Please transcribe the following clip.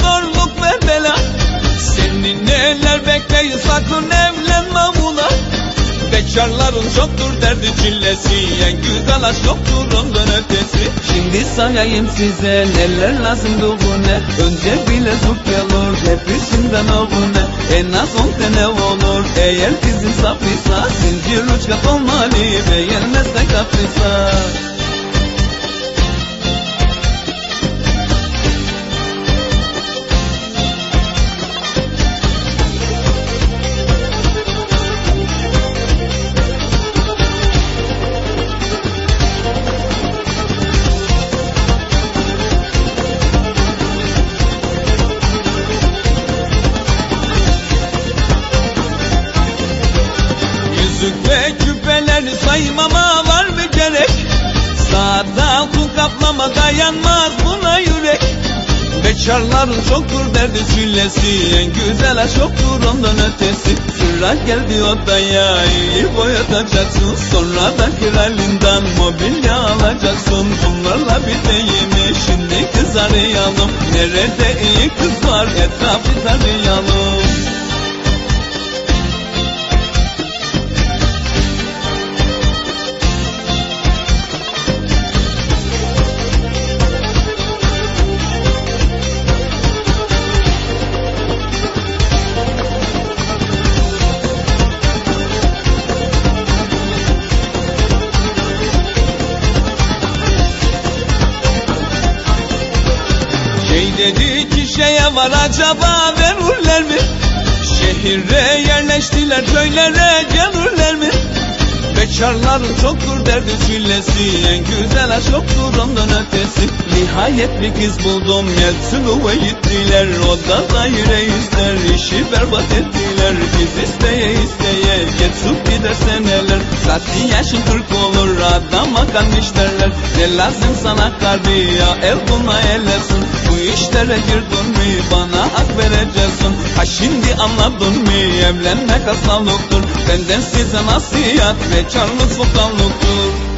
zorluk ve bela. Senin neler bekleyin sakın evlenme buna. Bekarların çoktur derdi çillesi. En güzel aşk yoktur ondan ötesi. Şimdi sayayım size neler lazım ne Önce bile zuk olur hepsinden oğune En az on tane olur eğer bizim safıysa Zincir uçkat olmalı beğenmezse kapıysa ve küpeleri saymama var mı gerek? Sağda altın kaplama dayanmaz buna yürek. Bekarların çoktur derdi sillesi En güzel aşk yoktur ondan ötesi. Sıra geldi odaya iyi boyatacaksın. Sonra da kralinden mobilya alacaksın. Bunlarla biteyim şimdi kız arayalım. Nerede iyi kız var etrafı tarayalım dedi ki şeye var acaba verirler mi? Şehire yerleştiler köylere gelirler mi? Bekarların çoktur derdi sillesi En güzel aşk yoktur ondan ötesi Nihayet bir kız buldum Yeltsinova gittiler O da daire ister işi berbat ettiler Kız isteye isteye Geçip gider Zaten yaşın kırk olur Adama kalmış derler. Ne lazım sana kalbi ya El bulma ellesin Bu işlere girdin mi Bana hak vereceksin. Ha şimdi anladın mı Evlenmek hastalıktır. Benden size nasihat Bekarlık sultanlıktır